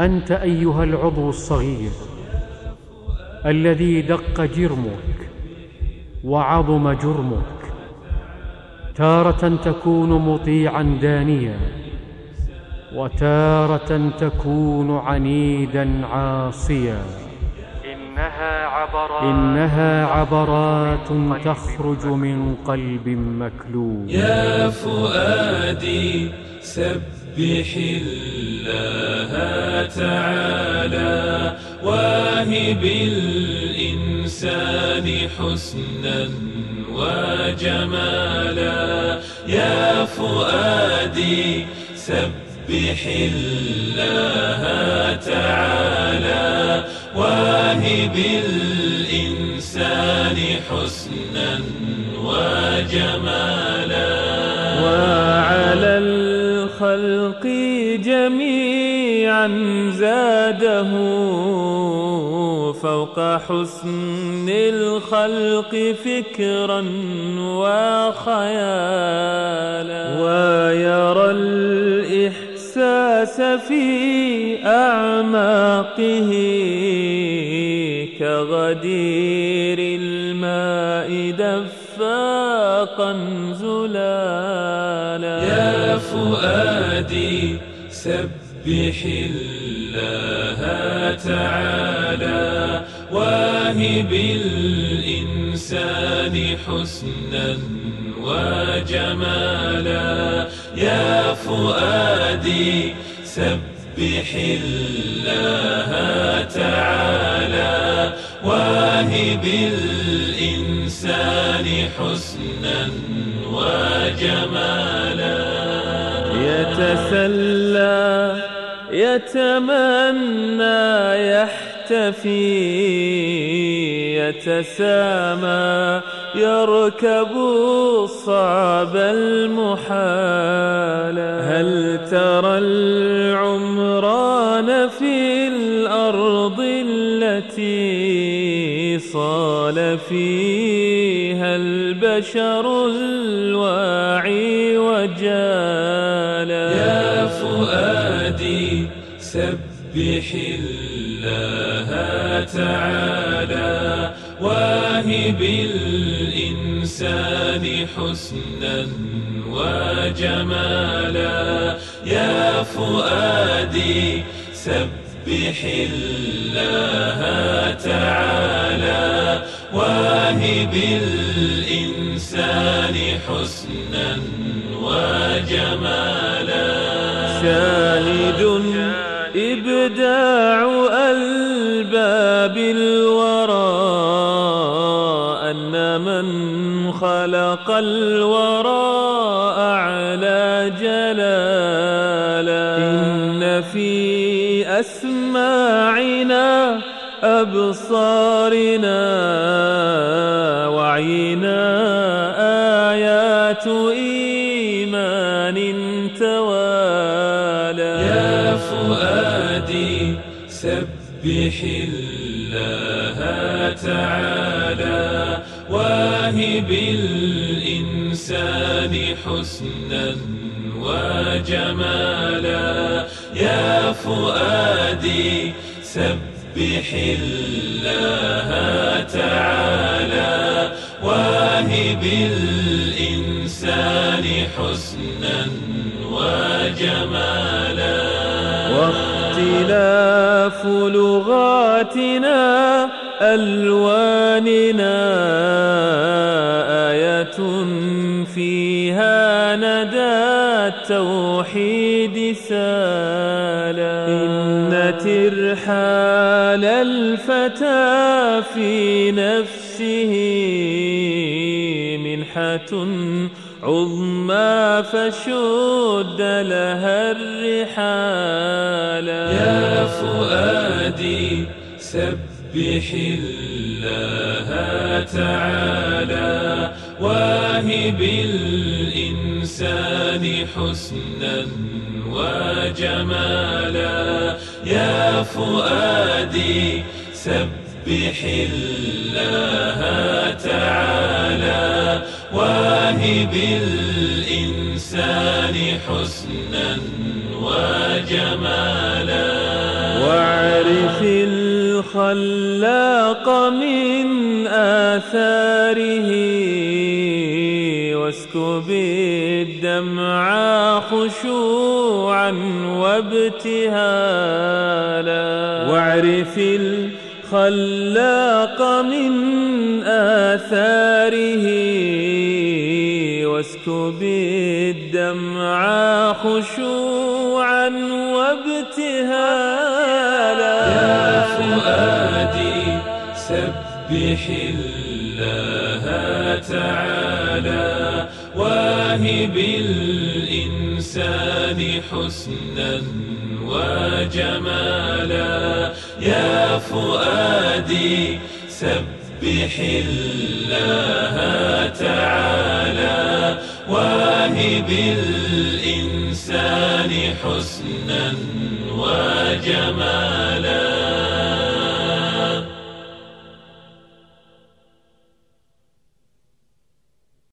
أنت أيها العضو الصغير الذي دق جرمك وعظم جرمك تارة تكون مطيعا دانيا وتارة تكون عنيدا عاصيا. إنها عبرات إنها عبرات تخرج من قلب مكلوب. يا فؤادي سبح الله تعالى واهب الإنسان حسنا وجمالا. يا فؤادي سبح الله تعالى واهب الإنسان حسنا وجمالا. الخلق جميعا زاده فوق حسن الخلق فكرا وخيالا. ويرى الإحساس في أعماقه كغدير الماء دفاقا زلالا. يا فؤادي سبح الله تعالى واهب الإنسان حسنا وجمالا. يا فؤادي سبح الله تعالى واهب الإنسان حسنا وجمالا. يتسلى يتمنى يحتفي يتسامى يركب الصعب المحال هل ترى التي صال فيها البشر الواعي وجالا. يا فؤادي سبح الله تعالى واهب الإنسان حسنا وجمالا. يا فؤادي سبح الله تعالى واهب الإنسان حسنا وجمالا. شاهد إبداع ألباب الورى أن من خلق الورى أسماعنا أبصارنا وعينا آيات إيمان توالى. يا فؤادي سبح الله تعالى واهب الإنسان حسنا وجمالا يا فؤادي سبح الله تعالى واهب الإنسان حسنا وجمالا واختلاف لغاتنا ألواننا التوحيد سالا. إن ترحال الفتى في نفسه منحة عظمى فشد لها الرحال. يا فؤادي سبح الله تعالى واهب الإنسان حسنا وجمالا. يا فؤادي سبح الله تعالى. واهب الإنسان حسنا وجمالا. الخلاق من آثاره. واسكب الدمع خشوعا وابتهالا. واعرف الخلاق من آثاره واسكب الدمع خشوعا وابتهالا. يا فؤادي سبح الله تعالى واهب الإنسان حسنا وجمالا. يا فؤادي سبح الله تعالى. واهب الإنسان حسنا وجمالا.